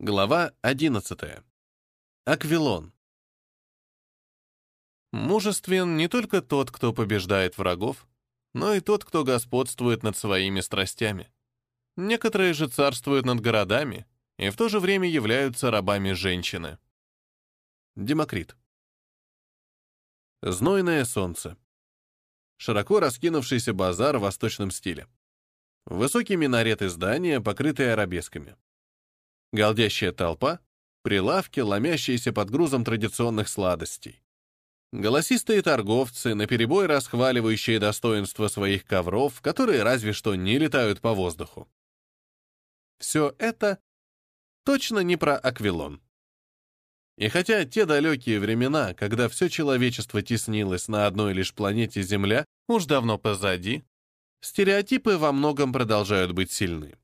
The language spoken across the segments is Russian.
Глава 11. Аквилон. Мужествен не только тот, кто побеждает врагов, но и тот, кто господствует над своими страстями. Некоторые же царствуют над городами и в то же время являются рабами женщины. Демокрит. Знойное солнце. Широко раскинувшийся базар в восточном стиле. Высокие минареты здания, покрытые арабесками. Галдящая толпа, прилавки, ломящиеся под грузом традиционных сладостей. Голосистые торговцы, наперебой расхваливающие достоинства своих ковров, которые разве что не летают по воздуху. Все это точно не про Аквилон. И хотя те далекие времена, когда все человечество теснилось на одной лишь планете Земля, уж давно позади, стереотипы во многом продолжают быть сильны.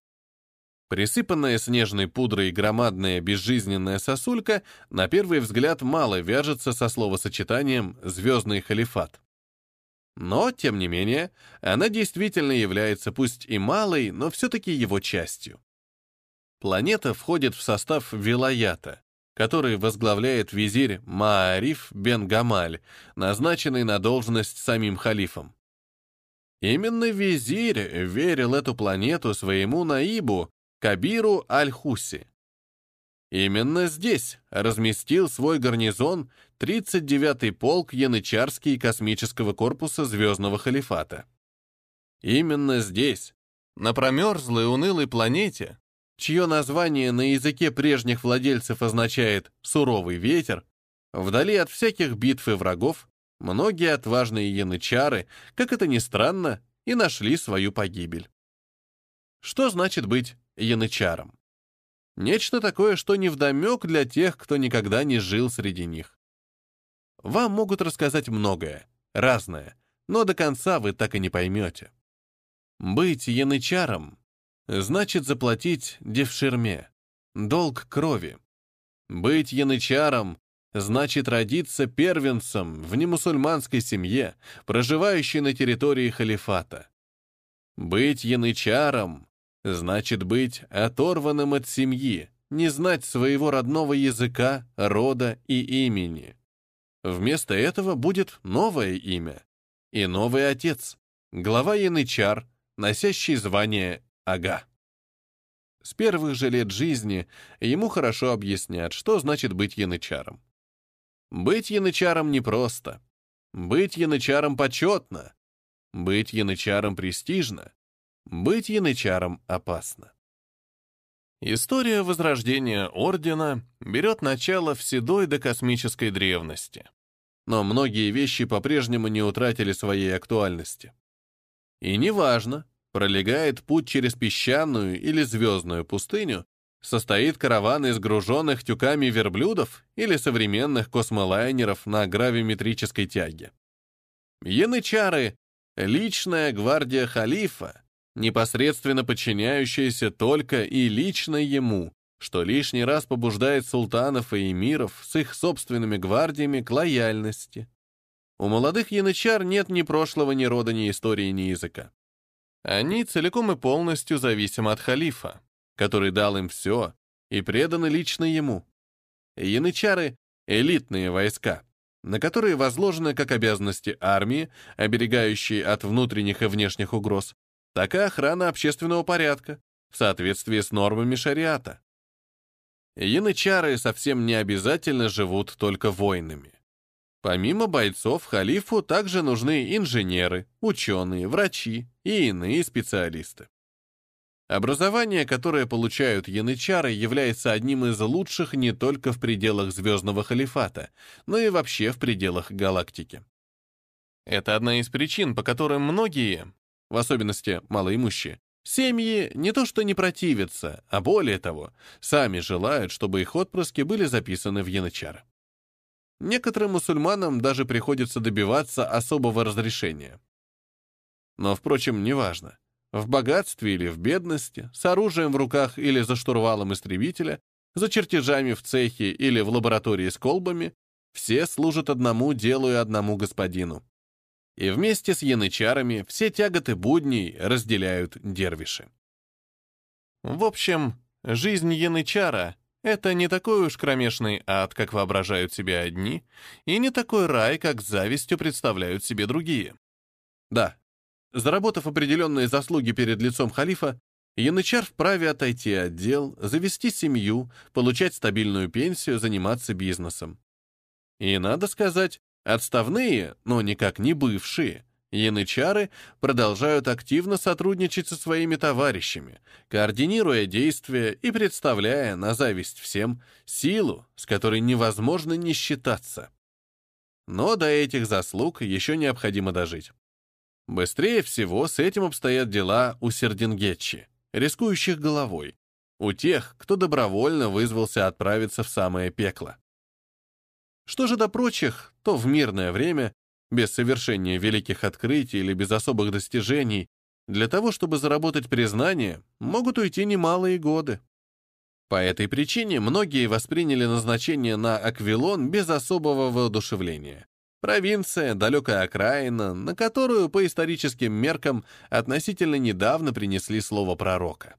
Присыпанная снежной пудрой громадная безжизненная сосулька на первый взгляд мало вяжется со словосочетанием «звездный халифат». Но, тем не менее, она действительно является пусть и малой, но все-таки его частью. Планета входит в состав Вилаята, который возглавляет визирь Маариф бен Гамаль, назначенный на должность самим халифом. Именно визирь верил эту планету своему наибу, Кабиру Аль-Хуси. Именно здесь разместил свой гарнизон 39-й полк Янычарский космического корпуса Звездного Халифата. Именно здесь, на промерзлой унылой планете, чье название на языке прежних владельцев означает «суровый ветер», вдали от всяких битв и врагов, многие отважные янычары, как это ни странно, и нашли свою погибель. Что значит быть янычаром. Нечто такое, что невдомек для тех, кто никогда не жил среди них. Вам могут рассказать многое, разное, но до конца вы так и не поймете. Быть янычаром значит заплатить девширме, долг крови. Быть янычаром значит родиться первенцем в немусульманской семье, проживающей на территории халифата. Быть янычаром Значит, быть оторванным от семьи, не знать своего родного языка, рода и имени. Вместо этого будет новое имя и новый отец, глава янычар, носящий звание Ага. С первых же лет жизни ему хорошо объяснят, что значит быть янычаром. Быть янычаром непросто. Быть янычаром почетно. Быть янычаром престижно. Быть янычаром опасно. История возрождения Ордена берет начало в седой до космической древности. Но многие вещи по-прежнему не утратили своей актуальности. И неважно, пролегает путь через песчаную или звездную пустыню, состоит караван из груженных тюками верблюдов или современных космолайнеров на гравиметрической тяге. Янычары — личная гвардия халифа, непосредственно подчиняющаяся только и лично ему, что лишний раз побуждает султанов и эмиров с их собственными гвардиями к лояльности. У молодых янычар нет ни прошлого, ни рода, ни истории, ни языка. Они целиком и полностью зависимы от халифа, который дал им все и преданы лично ему. Янычары — элитные войска, на которые возложены как обязанности армии, оберегающие от внутренних и внешних угроз, так и охрана общественного порядка в соответствии с нормами шариата. Янычары совсем не обязательно живут только воинами. Помимо бойцов, халифу также нужны инженеры, ученые, врачи и иные специалисты. Образование, которое получают янычары, является одним из лучших не только в пределах Звездного Халифата, но и вообще в пределах галактики. Это одна из причин, по которым многие, в особенности малоимущие, семьи не то что не противятся, а более того, сами желают, чтобы их отпрыски были записаны в янычары. Некоторым мусульманам даже приходится добиваться особого разрешения. Но, впрочем, неважно. В богатстве или в бедности, с оружием в руках или за штурвалом истребителя, за чертежами в цехе или в лаборатории с колбами, все служат одному делу и одному господину и вместе с янычарами все тяготы будней разделяют дервиши. В общем, жизнь янычара — Это не такой уж кромешный ад, как воображают себе одни, и не такой рай, как завистью представляют себе другие. Да, заработав определенные заслуги перед лицом халифа, янычар вправе отойти от дел, завести семью, получать стабильную пенсию, заниматься бизнесом. И, надо сказать, отставные, но никак не бывшие, янычары продолжают активно сотрудничать со своими товарищами, координируя действия и представляя на зависть всем силу, с которой невозможно не считаться. Но до этих заслуг еще необходимо дожить. Быстрее всего с этим обстоят дела у сердингетчи, рискующих головой, у тех, кто добровольно вызвался отправиться в самое пекло. Что же до прочих, то в мирное время без совершения великих открытий или без особых достижений, для того, чтобы заработать признание, могут уйти немалые годы. По этой причине многие восприняли назначение на Аквилон без особого воодушевления. Провинция, далекая окраина, на которую по историческим меркам относительно недавно принесли слово пророка.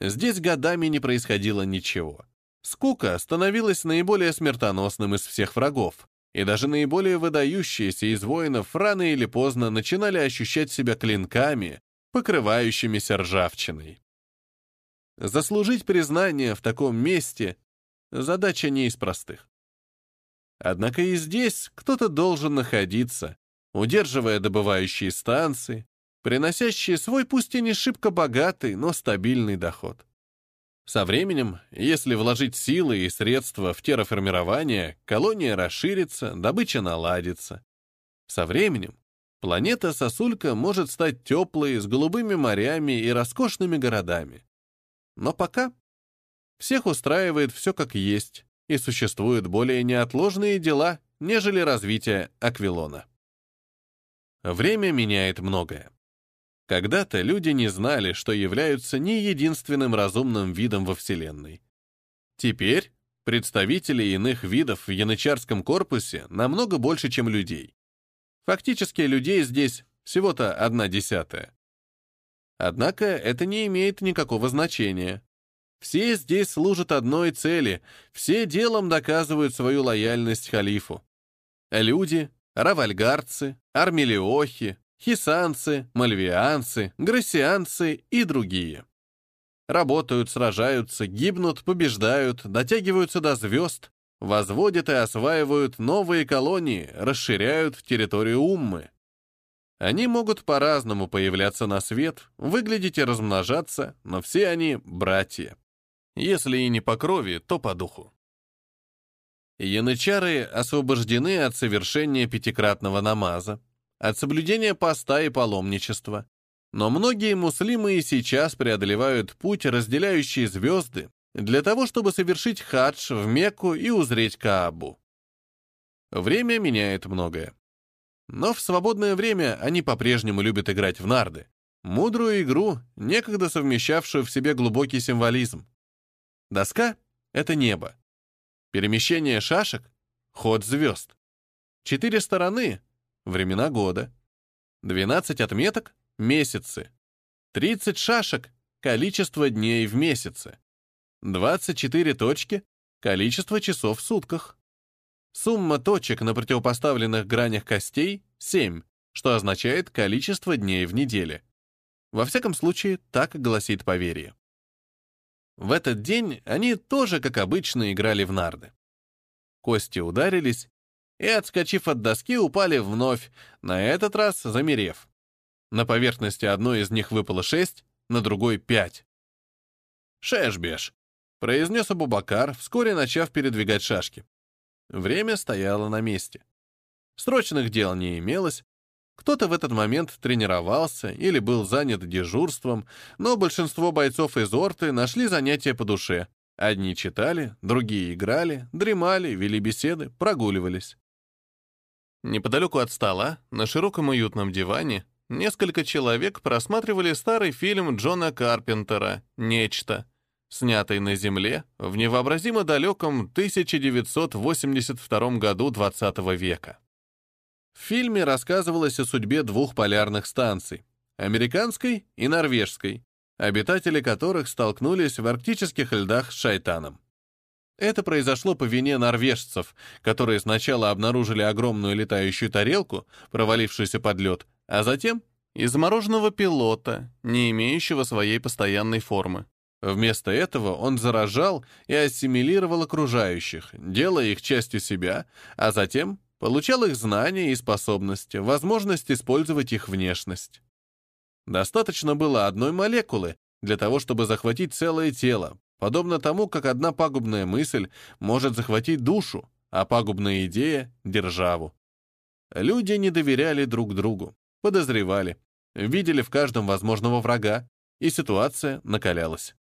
Здесь годами не происходило ничего. Скука становилась наиболее смертоносным из всех врагов, и даже наиболее выдающиеся из воинов рано или поздно начинали ощущать себя клинками, покрывающимися ржавчиной. Заслужить признание в таком месте — задача не из простых. Однако и здесь кто-то должен находиться, удерживая добывающие станции, приносящие свой пусть и не шибко богатый, но стабильный доход. Со временем, если вложить силы и средства в терраформирование, колония расширится, добыча наладится. Со временем планета Сосулька может стать теплой, с голубыми морями и роскошными городами. Но пока всех устраивает все как есть, и существуют более неотложные дела, нежели развитие Аквилона. Время меняет многое. Когда-то люди не знали, что являются не единственным разумным видом во Вселенной. Теперь представители иных видов в янычарском корпусе намного больше, чем людей. Фактически людей здесь всего-то одна десятая. Однако это не имеет никакого значения. Все здесь служат одной цели, все делом доказывают свою лояльность халифу. Люди, равальгарцы, армелиохи, хисанцы, мальвианцы, грассианцы и другие. Работают, сражаются, гибнут, побеждают, дотягиваются до звезд, возводят и осваивают новые колонии, расширяют территорию Уммы. Они могут по-разному появляться на свет, выглядеть и размножаться, но все они — братья. Если и не по крови, то по духу. Янычары освобождены от совершения пятикратного намаза, от соблюдения поста и паломничества. Но многие муслимы и сейчас преодолевают путь, разделяющий звезды, для того, чтобы совершить хадж в Мекку и узреть Каабу. Время меняет многое. Но в свободное время они по-прежнему любят играть в нарды. Мудрую игру, некогда совмещавшую в себе глубокий символизм. Доска — это небо. Перемещение шашек — ход звезд. Четыре стороны времена года. 12 отметок — месяцы. 30 шашек — количество дней в месяце. 24 точки — количество часов в сутках. Сумма точек на противопоставленных гранях костей — 7, что означает количество дней в неделе. Во всяком случае, так гласит поверье. В этот день они тоже, как обычно, играли в нарды. Кости ударились, и, отскочив от доски, упали вновь, на этот раз замерев. На поверхности одной из них выпало шесть, на другой — пять. «Шешбеш», — произнес Абубакар, вскоре начав передвигать шашки. Время стояло на месте. Срочных дел не имелось, кто-то в этот момент тренировался или был занят дежурством, но большинство бойцов из Орты нашли занятия по душе. Одни читали, другие играли, дремали, вели беседы, прогуливались. Неподалеку от стола, на широком уютном диване, несколько человек просматривали старый фильм Джона Карпентера «Нечто», снятый на Земле в невообразимо далеком 1982 году XX века. В фильме рассказывалось о судьбе двух полярных станций — американской и норвежской, обитатели которых столкнулись в арктических льдах с шайтаном. Это произошло по вине норвежцев, которые сначала обнаружили огромную летающую тарелку, провалившуюся под лед, а затем и замороженного пилота, не имеющего своей постоянной формы. Вместо этого он заражал и ассимилировал окружающих, делая их частью себя, а затем получал их знания и способности, возможность использовать их внешность. Достаточно было одной молекулы для того, чтобы захватить целое тело, подобно тому, как одна пагубная мысль может захватить душу, а пагубная идея — державу. Люди не доверяли друг другу, подозревали, видели в каждом возможного врага, и ситуация накалялась.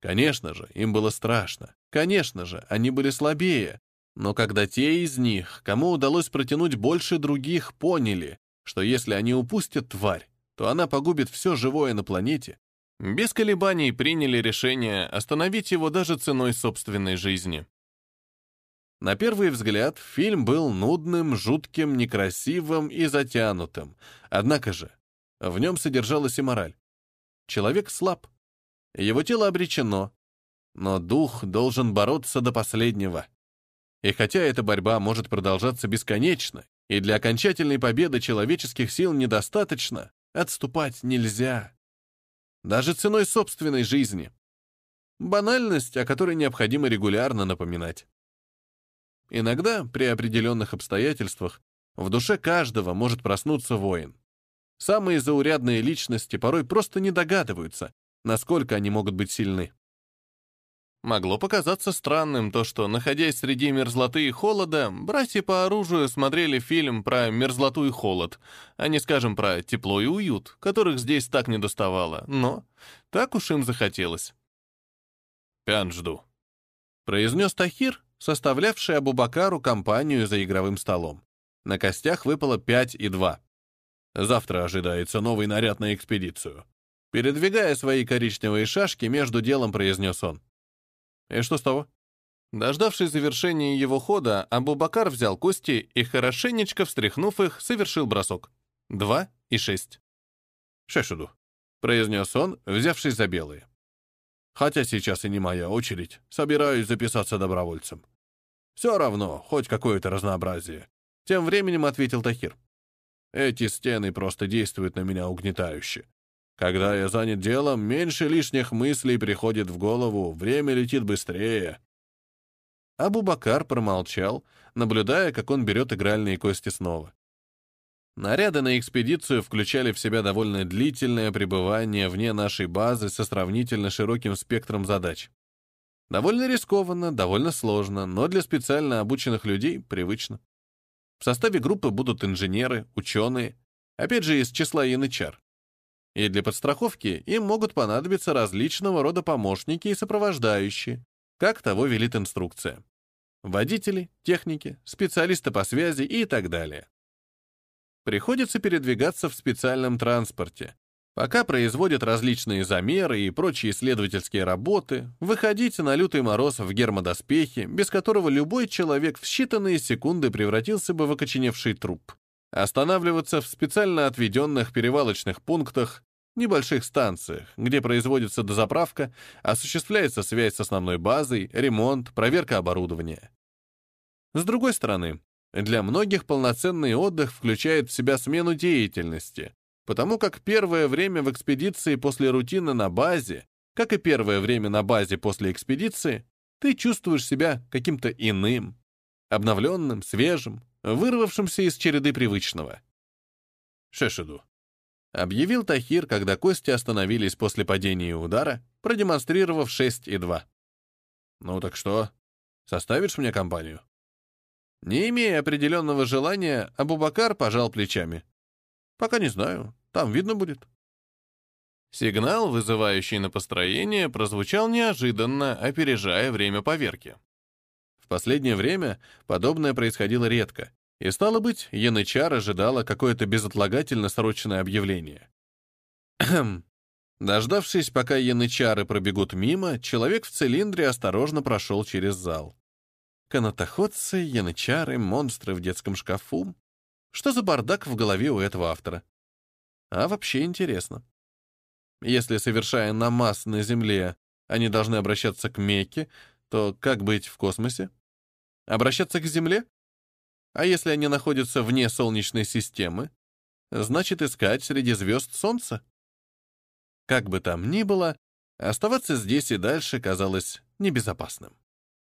Конечно же, им было страшно. Конечно же, они были слабее. Но когда те из них, кому удалось протянуть больше других, поняли, что если они упустят тварь, то она погубит все живое на планете, без колебаний приняли решение остановить его даже ценой собственной жизни. На первый взгляд, фильм был нудным, жутким, некрасивым и затянутым. Однако же, в нем содержалась и мораль. Человек слаб, его тело обречено, но дух должен бороться до последнего. И хотя эта борьба может продолжаться бесконечно, и для окончательной победы человеческих сил недостаточно, отступать нельзя. Даже ценой собственной жизни. Банальность, о которой необходимо регулярно напоминать. Иногда, при определенных обстоятельствах, в душе каждого может проснуться воин. Самые заурядные личности порой просто не догадываются, насколько они могут быть сильны. Могло показаться странным то, что, находясь среди мерзлоты и холода, братья по оружию смотрели фильм про мерзлоту и холод, а не, скажем, про тепло и уют, которых здесь так не доставало, но так уж им захотелось. «Пян жду», — произнес Тахир, составлявший Абубакару компанию за игровым столом. На костях выпало 5 и 2. Завтра ожидается новый наряд на экспедицию. Передвигая свои коричневые шашки, между делом произнес он. И что с того? Дождавшись завершения его хода, Абу-Бакар взял кости и, хорошенечко встряхнув их, совершил бросок. Два и шесть. «Шешуду», — произнес он, взявшись за белые. «Хотя сейчас и не моя очередь, собираюсь записаться добровольцем. Все равно, хоть какое-то разнообразие». Тем временем ответил Тахир. «Эти стены просто действуют на меня угнетающе. Когда я занят делом, меньше лишних мыслей приходит в голову, время летит быстрее. Абу-Бакар промолчал, наблюдая, как он берет игральные кости снова. Наряды на экспедицию включали в себя довольно длительное пребывание вне нашей базы со сравнительно широким спектром задач. Довольно рискованно, довольно сложно, но для специально обученных людей привычно. В составе группы будут инженеры, ученые, опять же из числа янычар и для подстраховки им могут понадобиться различного рода помощники и сопровождающие, как того велит инструкция. Водители, техники, специалисты по связи и так далее. Приходится передвигаться в специальном транспорте, пока производят различные замеры и прочие исследовательские работы, выходить на лютый мороз в гермодоспехи, без которого любой человек в считанные секунды превратился бы в окоченевший труп. Останавливаться в специально отведенных перевалочных пунктах, небольших станциях, где производится дозаправка, осуществляется связь с основной базой, ремонт, проверка оборудования. С другой стороны, для многих полноценный отдых включает в себя смену деятельности, потому как первое время в экспедиции после рутины на базе, как и первое время на базе после экспедиции, ты чувствуешь себя каким-то иным, обновленным, свежим, вырвавшимся из череды привычного. Шешиду. Объявил Тахир, когда кости остановились после падения удара, продемонстрировав 6 и 2. «Ну так что, составишь мне компанию?» Не имея определенного желания, Абубакар пожал плечами. «Пока не знаю, там видно будет». Сигнал, вызывающий на построение, прозвучал неожиданно, опережая время поверки. Последнее время подобное происходило редко, и, стало быть, Янычар ожидала какое-то безотлагательно срочное объявление. Дождавшись, пока янычары пробегут мимо, человек в цилиндре осторожно прошел через зал. Канатоходцы, янычары, монстры в детском шкафу. Что за бардак в голове у этого автора? А вообще интересно. Если, совершая намаз на земле, они должны обращаться к Мекке, то как быть в космосе? Обращаться к Земле? А если они находятся вне Солнечной системы, значит искать среди звезд Солнца? Как бы там ни было, оставаться здесь и дальше казалось небезопасным.